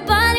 everybody